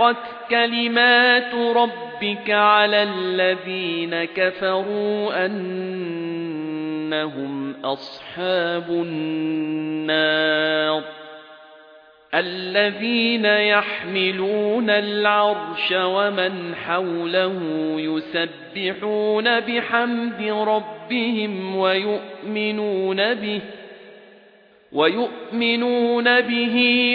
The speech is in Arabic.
حقت كلمات ربك على الذين كفروا أنهم أصحاب النار الذين يحملون العرش ومن حوله يسبحون بحمد ربهم ويؤمنون به ويؤمنون به